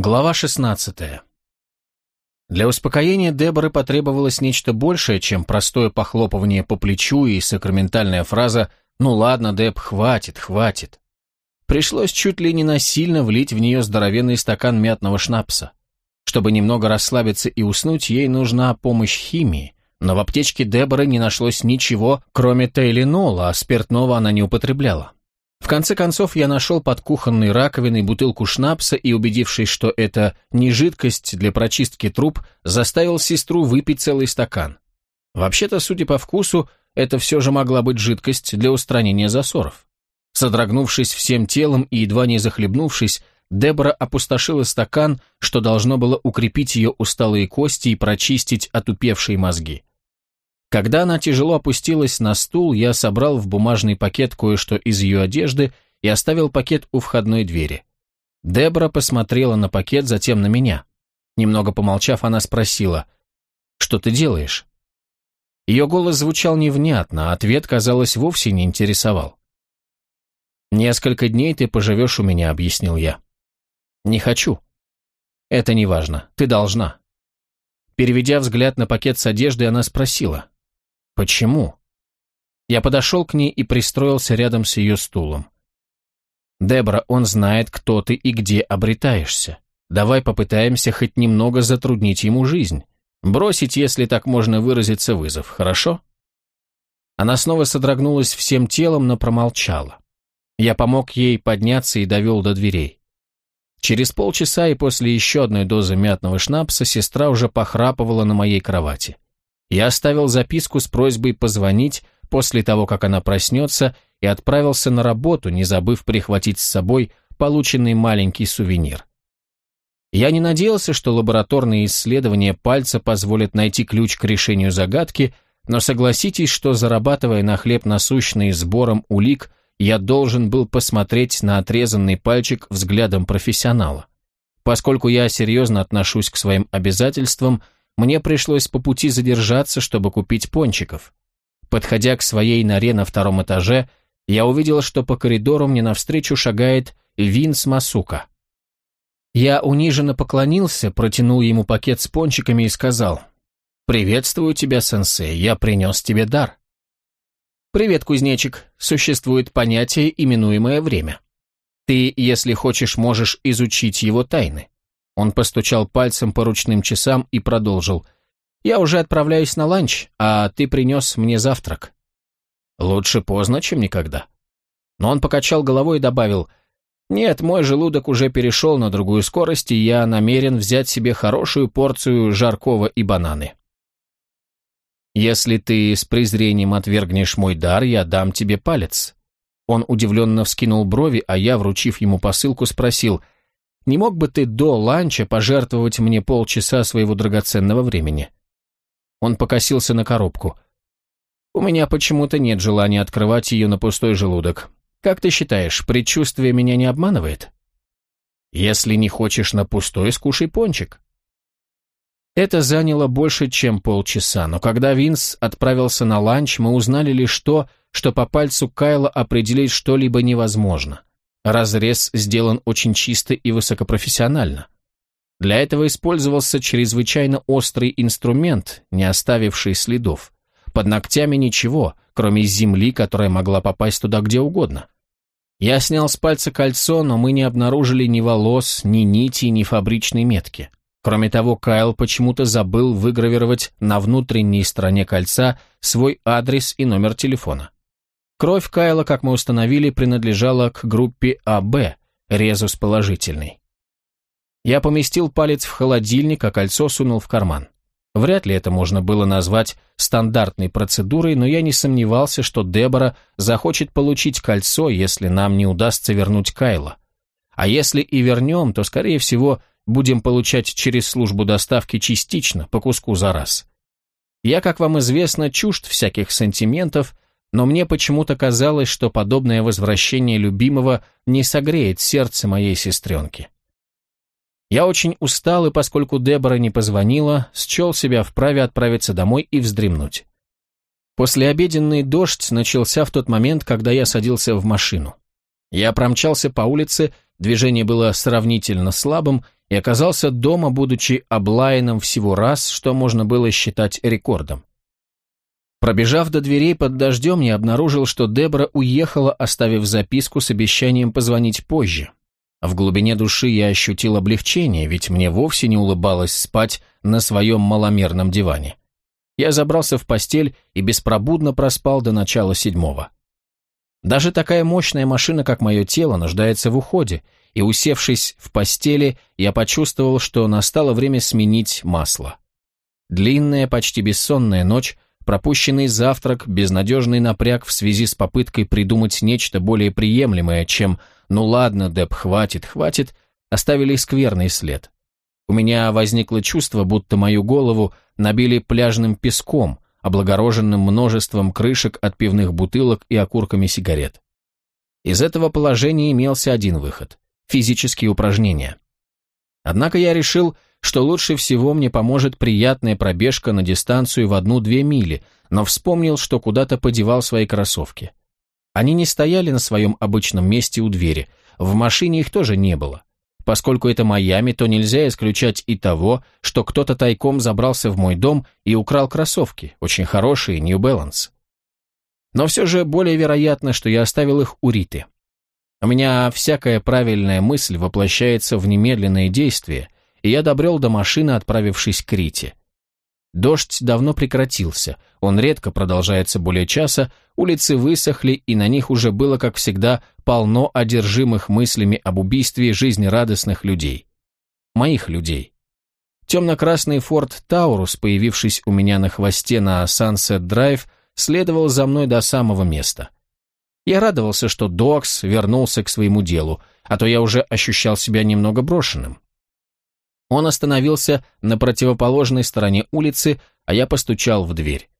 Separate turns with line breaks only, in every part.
Глава 16. Для успокоения Деборы потребовалось нечто большее, чем простое похлопывание по плечу и сакраментальная фраза «Ну ладно, Деб, хватит, хватит». Пришлось чуть ли не насильно влить в нее здоровенный стакан мятного шнапса. Чтобы немного расслабиться и уснуть, ей нужна помощь химии, но в аптечке Деборы не нашлось ничего, кроме тейлинола, а спиртного она не употребляла. В конце концов, я нашел под кухонной раковиной бутылку шнапса и, убедившись, что это не жидкость для прочистки труб, заставил сестру выпить целый стакан. Вообще-то, судя по вкусу, это все же могла быть жидкость для устранения засоров. Содрогнувшись всем телом и едва не захлебнувшись, Дебора опустошила стакан, что должно было укрепить ее усталые кости и прочистить отупевшие мозги. Когда она тяжело опустилась на стул, я собрал в бумажный пакет кое-что из ее одежды и оставил пакет у входной двери. Дебора посмотрела на пакет, затем на меня. Немного помолчав, она спросила, «Что ты делаешь?» Ее голос звучал невнятно, а ответ, казалось, вовсе не интересовал. «Несколько дней ты поживешь у меня», — объяснил я. «Не хочу». «Это не важно. Ты должна». Переведя взгляд на пакет с одеждой, она спросила, Почему? Я подошел к ней и пристроился рядом с ее стулом. «Дебра, он знает, кто ты и где обретаешься. Давай попытаемся хоть немного затруднить ему жизнь. Бросить, если так можно выразиться, вызов, хорошо?» Она снова содрогнулась всем телом, но промолчала. Я помог ей подняться и довел до дверей. Через полчаса и после еще одной дозы мятного шнапса сестра уже похрапывала на моей кровати. Я оставил записку с просьбой позвонить после того, как она проснется, и отправился на работу, не забыв прихватить с собой полученный маленький сувенир. Я не надеялся, что лабораторные исследования пальца позволят найти ключ к решению загадки, но согласитесь, что зарабатывая на хлеб насущный сбором улик, я должен был посмотреть на отрезанный пальчик взглядом профессионала. Поскольку я серьезно отношусь к своим обязательствам – мне пришлось по пути задержаться, чтобы купить пончиков. Подходя к своей норе на втором этаже, я увидел, что по коридору мне навстречу шагает Винс Масука. Я униженно поклонился, протянул ему пакет с пончиками и сказал, «Приветствую тебя, сенсей, я принес тебе дар». «Привет, кузнечик. Существует понятие, именуемое время. Ты, если хочешь, можешь изучить его тайны. Он постучал пальцем по ручным часам и продолжил. «Я уже отправляюсь на ланч, а ты принес мне завтрак». «Лучше поздно, чем никогда». Но он покачал головой и добавил, «Нет, мой желудок уже перешел на другую скорость, и я намерен взять себе хорошую порцию жаркого и бананы». «Если ты с презрением отвергнешь мой дар, я дам тебе палец». Он удивленно вскинул брови, а я, вручив ему посылку, спросил – не мог бы ты до ланча пожертвовать мне полчаса своего драгоценного времени?» Он покосился на коробку. «У меня почему-то нет желания открывать ее на пустой желудок. Как ты считаешь, предчувствие меня не обманывает?» «Если не хочешь на пустой, скушай пончик». Это заняло больше, чем полчаса, но когда Винс отправился на ланч, мы узнали лишь то, что по пальцу Кайла определить что-либо невозможно. Разрез сделан очень чисто и высокопрофессионально. Для этого использовался чрезвычайно острый инструмент, не оставивший следов. Под ногтями ничего, кроме земли, которая могла попасть туда где угодно. Я снял с пальца кольцо, но мы не обнаружили ни волос, ни нити, ни фабричной метки. Кроме того, Кайл почему-то забыл выгравировать на внутренней стороне кольца свой адрес и номер телефона. Кровь Кайла, как мы установили, принадлежала к группе АБ, резус положительный. Я поместил палец в холодильник, а кольцо сунул в карман. Вряд ли это можно было назвать стандартной процедурой, но я не сомневался, что Дебора захочет получить кольцо, если нам не удастся вернуть Кайла. А если и вернем, то, скорее всего, будем получать через службу доставки частично, по куску за раз. Я, как вам известно, чужд всяких сантиментов, но мне почему-то казалось, что подобное возвращение любимого не согреет сердце моей сестренки. Я очень устал, и поскольку Дебора не позвонила, счел себя вправе отправиться домой и вздремнуть. Послеобеденный дождь начался в тот момент, когда я садился в машину. Я промчался по улице, движение было сравнительно слабым, и оказался дома, будучи облаянным всего раз, что можно было считать рекордом. Пробежав до дверей под дождем, я обнаружил, что Дебра уехала, оставив записку с обещанием позвонить позже. В глубине души я ощутил облегчение, ведь мне вовсе не улыбалось спать на своем маломерном диване. Я забрался в постель и беспробудно проспал до начала седьмого. Даже такая мощная машина, как мое тело, нуждается в уходе, и, усевшись в постели, я почувствовал, что настало время сменить масло. Длинная, почти бессонная ночь пропущенный завтрак, безнадежный напряг в связи с попыткой придумать нечто более приемлемое, чем «ну ладно, Деп, хватит, хватит», оставили скверный след. У меня возникло чувство, будто мою голову набили пляжным песком, облагороженным множеством крышек от пивных бутылок и окурками сигарет. Из этого положения имелся один выход – физические упражнения. Однако я решил, что лучше всего мне поможет приятная пробежка на дистанцию в одну-две мили, но вспомнил, что куда-то подевал свои кроссовки. Они не стояли на своем обычном месте у двери, в машине их тоже не было. Поскольку это Майами, то нельзя исключать и того, что кто-то тайком забрался в мой дом и украл кроссовки, очень хорошие, New Balance. Но все же более вероятно, что я оставил их у Риты. У меня всякая правильная мысль воплощается в немедленное действие, и я добрел до машины, отправившись к Рите. Дождь давно прекратился, он редко продолжается более часа, улицы высохли, и на них уже было, как всегда, полно одержимых мыслями об убийстве жизнерадостных людей. Моих людей. Темно-красный форт Таурус, появившись у меня на хвосте на Сансет Драйв, следовал за мной до самого места. Я радовался, что Докс вернулся к своему делу, а то я уже ощущал себя немного брошенным. Он остановился на противоположной стороне улицы, а я постучал в дверь.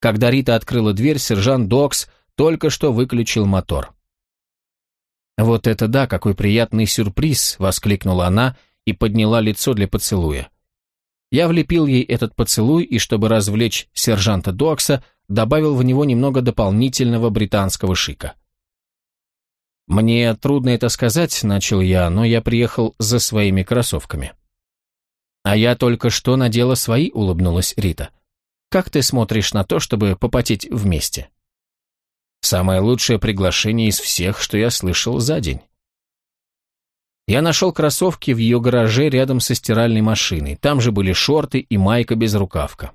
Когда Рита открыла дверь, сержант Докс только что выключил мотор. «Вот это да, какой приятный сюрприз!» — воскликнула она и подняла лицо для поцелуя. Я влепил ей этот поцелуй и, чтобы развлечь сержанта Докса, добавил в него немного дополнительного британского шика. «Мне трудно это сказать», — начал я, но я приехал за своими кроссовками. «А я только что надела свои», — улыбнулась Рита. «Как ты смотришь на то, чтобы попотеть вместе?» «Самое лучшее приглашение из всех, что я слышал за день». Я нашел кроссовки в ее гараже рядом со стиральной машиной. Там же были шорты и майка без рукавка.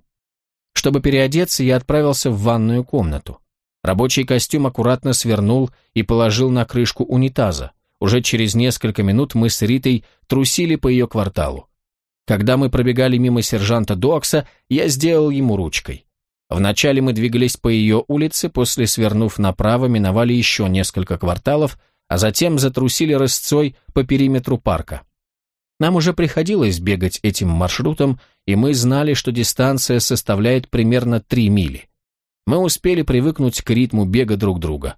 Чтобы переодеться, я отправился в ванную комнату. Рабочий костюм аккуратно свернул и положил на крышку унитаза. Уже через несколько минут мы с Ритой трусили по ее кварталу. Когда мы пробегали мимо сержанта Дуакса, я сделал ему ручкой. Вначале мы двигались по ее улице, после свернув направо, миновали еще несколько кварталов, а затем затрусили рысцой по периметру парка. Нам уже приходилось бегать этим маршрутом, и мы знали, что дистанция составляет примерно 3 мили. Мы успели привыкнуть к ритму бега друг друга.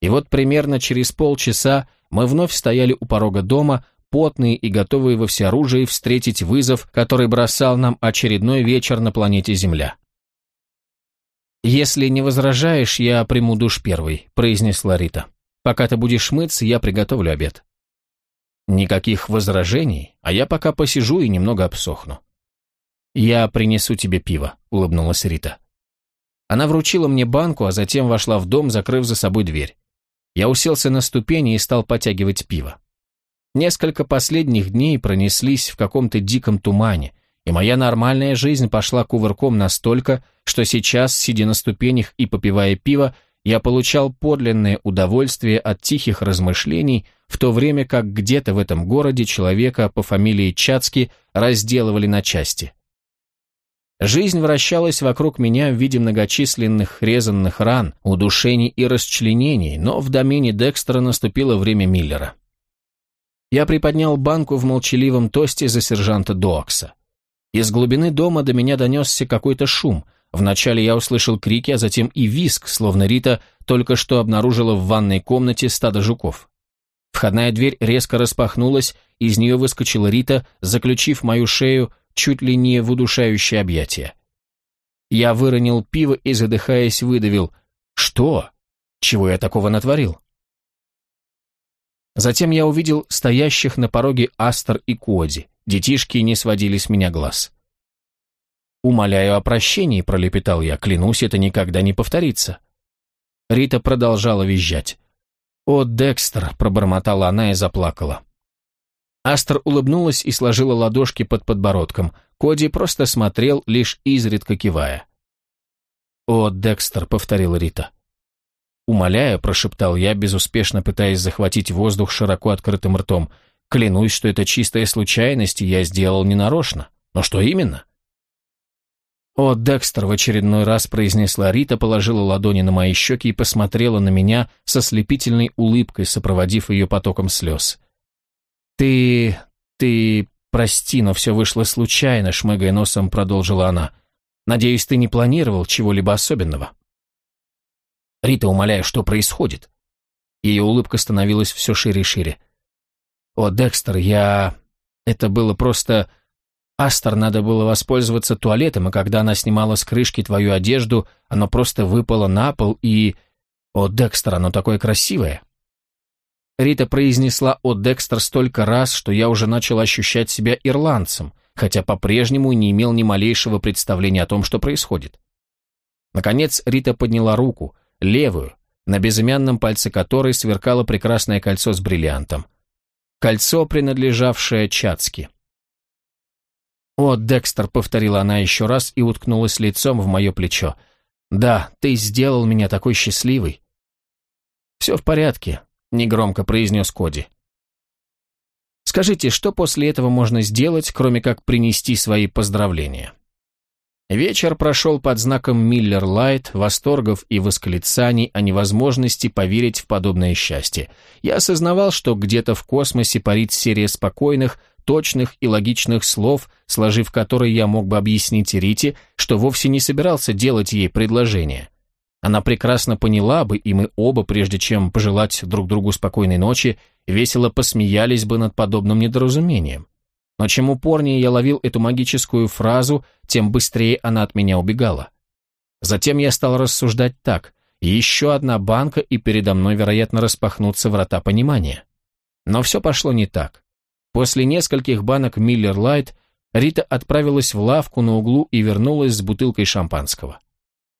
И вот примерно через полчаса мы вновь стояли у порога дома, потные и готовые во всеоружии встретить вызов, который бросал нам очередной вечер на планете Земля. «Если не возражаешь, я приму душ первый», — произнесла Рита. «Пока ты будешь мыться, я приготовлю обед». «Никаких возражений, а я пока посижу и немного обсохну». «Я принесу тебе пиво», — улыбнулась Рита. Она вручила мне банку, а затем вошла в дом, закрыв за собой дверь. Я уселся на ступени и стал потягивать пиво. Несколько последних дней пронеслись в каком-то диком тумане, и моя нормальная жизнь пошла кувырком настолько, что сейчас, сидя на ступенях и попивая пиво, я получал подлинное удовольствие от тихих размышлений, в то время как где-то в этом городе человека по фамилии Чацки разделывали на части. Жизнь вращалась вокруг меня в виде многочисленных резанных ран, удушений и расчленений, но в домене Декстера наступило время Миллера. Я приподнял банку в молчаливом тосте за сержанта Доакса. Из глубины дома до меня донесся какой-то шум. Вначале я услышал крики, а затем и виск, словно Рита только что обнаружила в ванной комнате стадо жуков. Входная дверь резко распахнулась, из нее выскочила Рита, заключив мою шею чуть ли не в удушающее объятие. Я выронил пиво и, задыхаясь, выдавил «Что? Чего я такого натворил?» Затем я увидел стоящих на пороге Астер и Коди, Детишки не сводили с меня глаз. «Умоляю о прощении», — пролепетал я, — «клянусь, это никогда не повторится». Рита продолжала визжать. «О, Декстер!» — пробормотала она и заплакала. Астер улыбнулась и сложила ладошки под подбородком. Коди просто смотрел, лишь изредка кивая. «О, Декстер!» — повторила Рита. «Умоляю», — прошептал я, безуспешно пытаясь захватить воздух широко открытым ртом. «Клянусь, что это чистая случайность, и я сделал ненарочно. Но что именно?» «О, Декстер!» — в очередной раз произнесла Рита, положила ладони на мои щеки и посмотрела на меня со слепительной улыбкой, сопроводив ее потоком слез. «Ты... ты... прости, но все вышло случайно», — шмыгая носом продолжила она. «Надеюсь, ты не планировал чего-либо особенного». «Рита, умоляю, что происходит?» Ее улыбка становилась все шире и шире. «О, Декстер, я... Это было просто... Астер надо было воспользоваться туалетом, и когда она снимала с крышки твою одежду, оно просто выпало на пол и... О, Декстер, оно такое красивое!» Рита произнесла «О, Декстер» столько раз, что я уже начал ощущать себя ирландцем, хотя по-прежнему не имел ни малейшего представления о том, что происходит. Наконец Рита подняла руку, левую, на безымянном пальце которой сверкало прекрасное кольцо с бриллиантом. Кольцо, принадлежавшее Чацки. «О, Декстер», — повторила она еще раз и уткнулась лицом в мое плечо. «Да, ты сделал меня такой счастливой». «Все в порядке», — негромко произнес Коди. «Скажите, что после этого можно сделать, кроме как принести свои поздравления?» Вечер прошел под знаком Миллер Лайт, восторгов и восклицаний о невозможности поверить в подобное счастье. Я осознавал, что где-то в космосе парит серия спокойных, точных и логичных слов, сложив которые я мог бы объяснить Рите, что вовсе не собирался делать ей предложение. Она прекрасно поняла бы, и мы оба, прежде чем пожелать друг другу спокойной ночи, весело посмеялись бы над подобным недоразумением. Но чем упорнее я ловил эту магическую фразу, тем быстрее она от меня убегала. Затем я стал рассуждать так. Еще одна банка, и передо мной, вероятно, распахнутся врата понимания. Но все пошло не так. После нескольких банок Миллер Лайт Рита отправилась в лавку на углу и вернулась с бутылкой шампанского.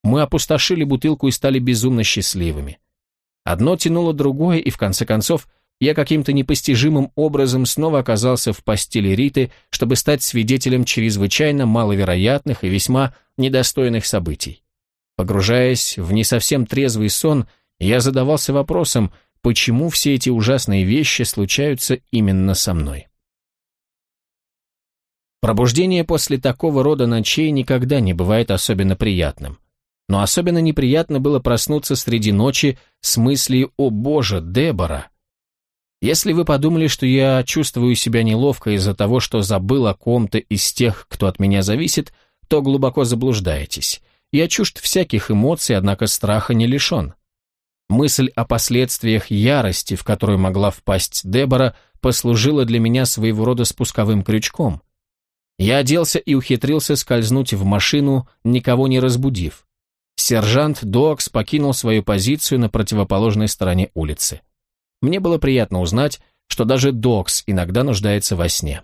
Мы опустошили бутылку и стали безумно счастливыми. Одно тянуло другое, и в конце концов я каким-то непостижимым образом снова оказался в постели Риты, чтобы стать свидетелем чрезвычайно маловероятных и весьма недостойных событий. Погружаясь в не совсем трезвый сон, я задавался вопросом, почему все эти ужасные вещи случаются именно со мной. Пробуждение после такого рода ночей никогда не бывает особенно приятным но особенно неприятно было проснуться среди ночи с мыслью «О боже, Дебора!». Если вы подумали, что я чувствую себя неловко из-за того, что забыл о ком-то из тех, кто от меня зависит, то глубоко заблуждаетесь. Я чужд всяких эмоций, однако страха не лишен. Мысль о последствиях ярости, в которую могла впасть Дебора, послужила для меня своего рода спусковым крючком. Я оделся и ухитрился скользнуть в машину, никого не разбудив сержант Докс покинул свою позицию на противоположной стороне улицы. Мне было приятно узнать, что даже Докс иногда нуждается во сне.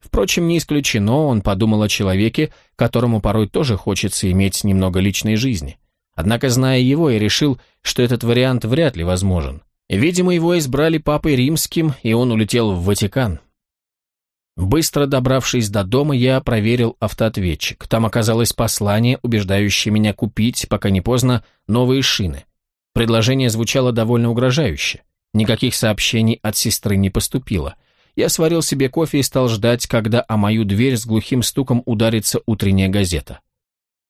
Впрочем, не исключено, он подумал о человеке, которому порой тоже хочется иметь немного личной жизни. Однако, зная его, я решил, что этот вариант вряд ли возможен. Видимо, его избрали папой римским, и он улетел в Ватикан. Быстро добравшись до дома, я проверил автоответчик. Там оказалось послание, убеждающее меня купить, пока не поздно, новые шины. Предложение звучало довольно угрожающе. Никаких сообщений от сестры не поступило. Я сварил себе кофе и стал ждать, когда о мою дверь с глухим стуком ударится утренняя газета.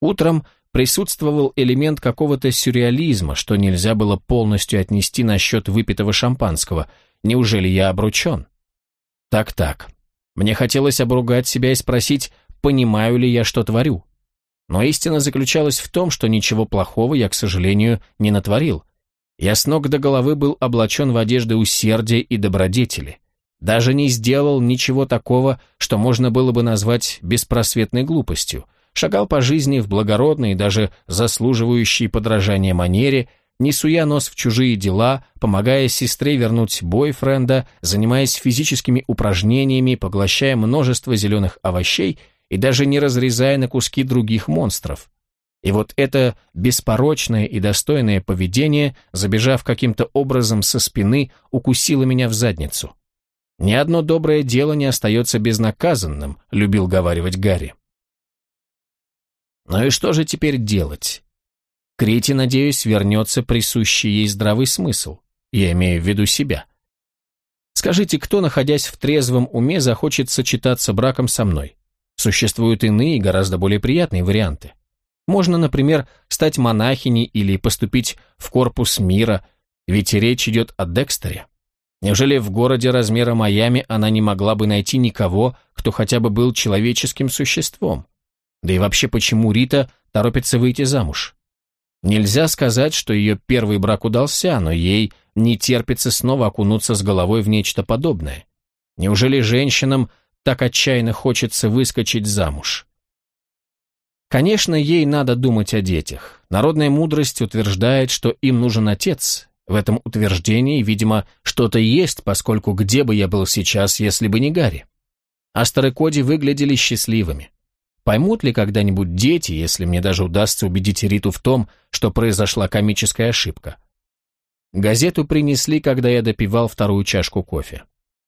Утром присутствовал элемент какого-то сюрреализма, что нельзя было полностью отнести на счет выпитого шампанского. Неужели я обручен? Так-так. Мне хотелось обругать себя и спросить, понимаю ли я, что творю. Но истина заключалась в том, что ничего плохого я, к сожалению, не натворил. Я с ног до головы был облачен в одежды усердия и добродетели. Даже не сделал ничего такого, что можно было бы назвать беспросветной глупостью. Шагал по жизни в благородной даже заслуживающей подражания манере, не суя нос в чужие дела, помогая сестре вернуть бойфренда, занимаясь физическими упражнениями, поглощая множество зеленых овощей и даже не разрезая на куски других монстров. И вот это беспорочное и достойное поведение, забежав каким-то образом со спины, укусило меня в задницу. «Ни одно доброе дело не остается безнаказанным», — любил говаривать Гарри. Ну и что же теперь делать? Крите, надеюсь, вернется присущий ей здравый смысл. Я имею в виду себя. Скажите, кто, находясь в трезвом уме, захочет сочетаться браком со мной? Существуют иные, гораздо более приятные варианты. Можно, например, стать монахиней или поступить в корпус мира, ведь речь идет о Декстере. Неужели в городе размера Майами она не могла бы найти никого, кто хотя бы был человеческим существом? Да и вообще, почему Рита торопится выйти замуж? Нельзя сказать, что ее первый брак удался, но ей не терпится снова окунуться с головой в нечто подобное. Неужели женщинам так отчаянно хочется выскочить замуж? Конечно, ей надо думать о детях. Народная мудрость утверждает, что им нужен отец. В этом утверждении, видимо, что-то есть, поскольку где бы я был сейчас, если бы не Гарри? Астер и Коди выглядели счастливыми. Поймут ли когда-нибудь дети, если мне даже удастся убедить Риту в том, что произошла комическая ошибка? Газету принесли, когда я допивал вторую чашку кофе.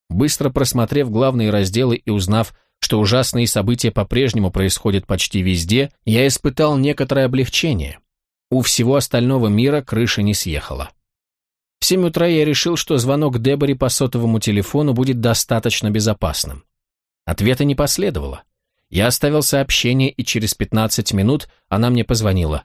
Быстро просмотрев главные разделы и узнав, что ужасные события по-прежнему происходят почти везде, я испытал некоторое облегчение. У всего остального мира крыша не съехала. В семь утра я решил, что звонок Дебори по сотовому телефону будет достаточно безопасным. Ответа не последовало. Я оставил сообщение, и через 15 минут она мне позвонила.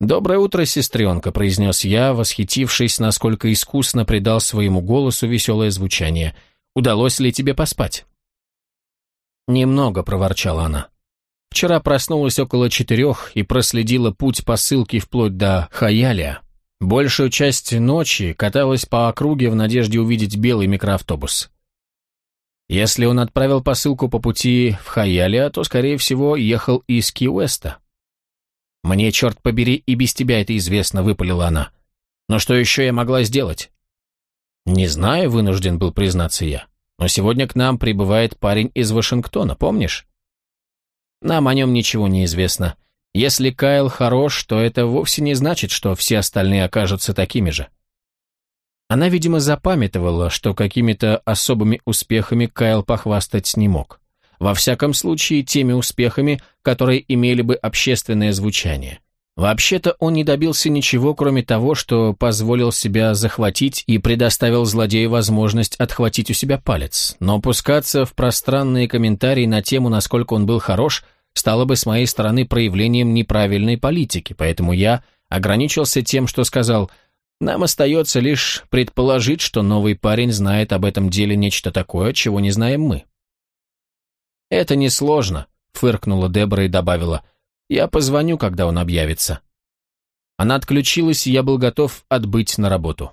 «Доброе утро, сестренка», — произнес я, восхитившись, насколько искусно придал своему голосу веселое звучание. «Удалось ли тебе поспать?» «Немного», — проворчала она. «Вчера проснулась около четырех и проследила путь посылки вплоть до Хаялия. Большую часть ночи каталась по округе в надежде увидеть белый микроавтобус. Если он отправил посылку по пути в Хаялия, то, скорее всего, ехал из Ки-Уэста. «Мне, черт побери, и без тебя это известно», — выпалила она. «Но что еще я могла сделать?» «Не знаю», — вынужден был признаться я. «Но сегодня к нам прибывает парень из Вашингтона, помнишь?» «Нам о нем ничего не известно. Если Кайл хорош, то это вовсе не значит, что все остальные окажутся такими же». Она, видимо, запамятовала, что какими-то особыми успехами Кайл похвастать не мог. Во всяком случае, теми успехами, которые имели бы общественное звучание. Вообще-то он не добился ничего, кроме того, что позволил себя захватить и предоставил злодею возможность отхватить у себя палец. Но пускаться в пространные комментарии на тему, насколько он был хорош, стало бы с моей стороны проявлением неправильной политики, поэтому я ограничился тем, что сказал – нам остается лишь предположить, что новый парень знает об этом деле нечто такое, чего не знаем мы. «Это несложно», — фыркнула Дебора и добавила. «Я позвоню, когда он объявится». Она отключилась, и я был готов отбыть на работу.